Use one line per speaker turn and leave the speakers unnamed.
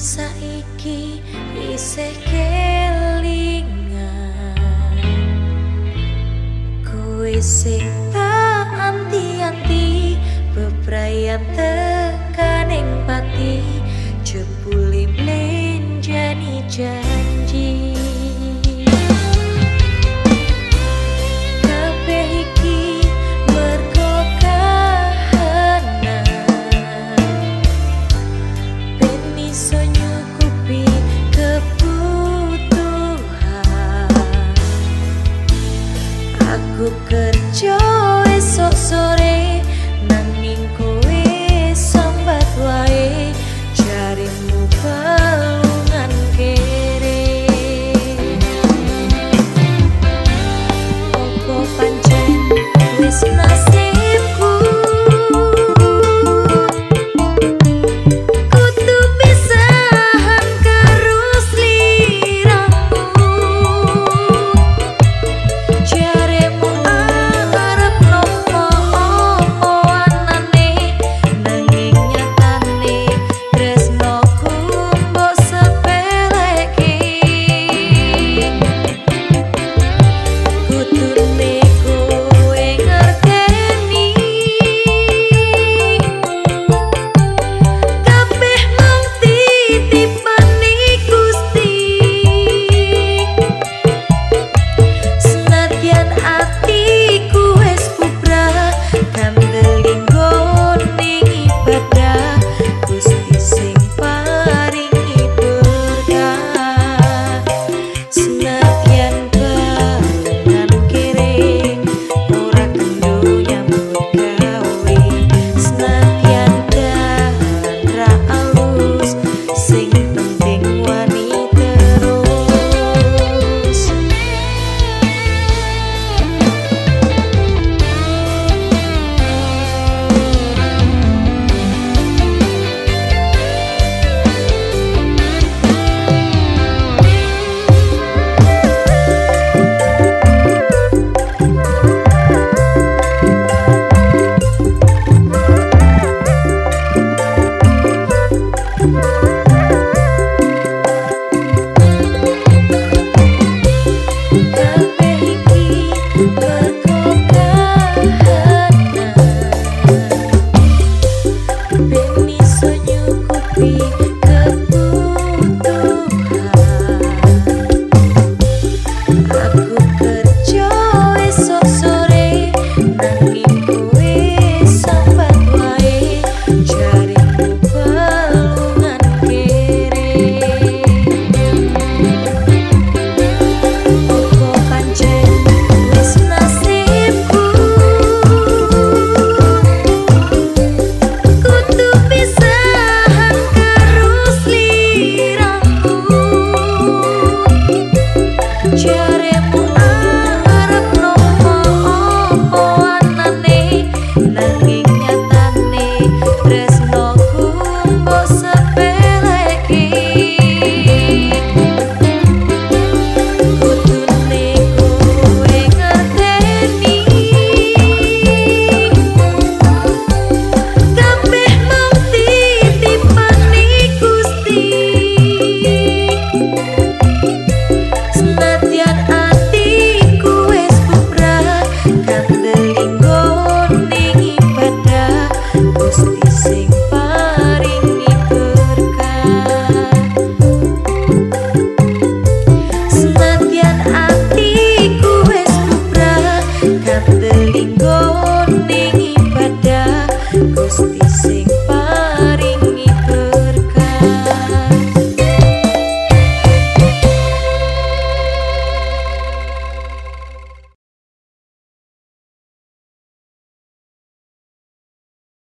saiki isih kelingan. Kowe sing tak anti-anti bebrayan tekaning pati. Aku kerja esok sore nanging Yeah. Captain.